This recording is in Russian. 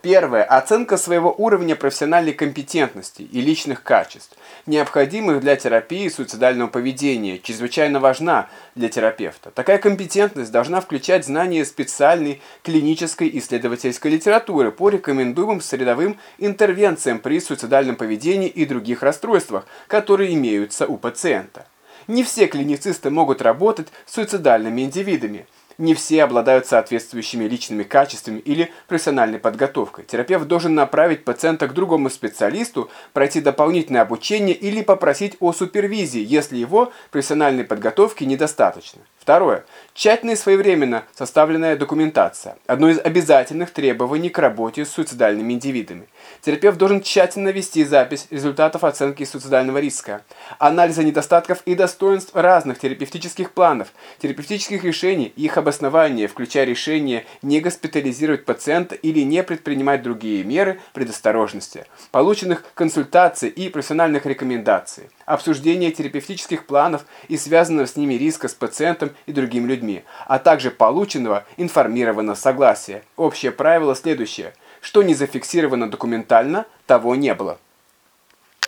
Первое. Оценка своего уровня профессиональной компетентности и личных качеств, необходимых для терапии суицидального поведения, чрезвычайно важна для терапевта. Такая компетентность должна включать знание специальной клинической исследовательской литературы по рекомендуемым средовым интервенциям при суицидальном поведении и других расстройствах, которые имеются у пациента. Не все клиницисты могут работать с суицидальными индивидами – не все обладают соответствующими личными качествами или профессиональной подготовкой. Терапевт должен направить пациента к другому специалисту, пройти дополнительное обучение или попросить о супервизии, если его профессиональной подготовки недостаточно. Второе. Тщательно и своевременно составленная документация. Одно из обязательных требований к работе с суицидальными индивидами. Терапевт должен тщательно вести запись результатов оценки суицидального риска, анализа недостатков и достоинств разных терапевтических планов, терапевтических решений и их обоснования, включая решение не госпитализировать пациента или не предпринимать другие меры предосторожности, полученных консультаций и профессиональных рекомендаций, обсуждение терапевтических планов и связанного с ними риска с пациентом и другими людьми, а также полученного информированного согласия. Общее правило следующее. Что не зафиксировано документально, того не было.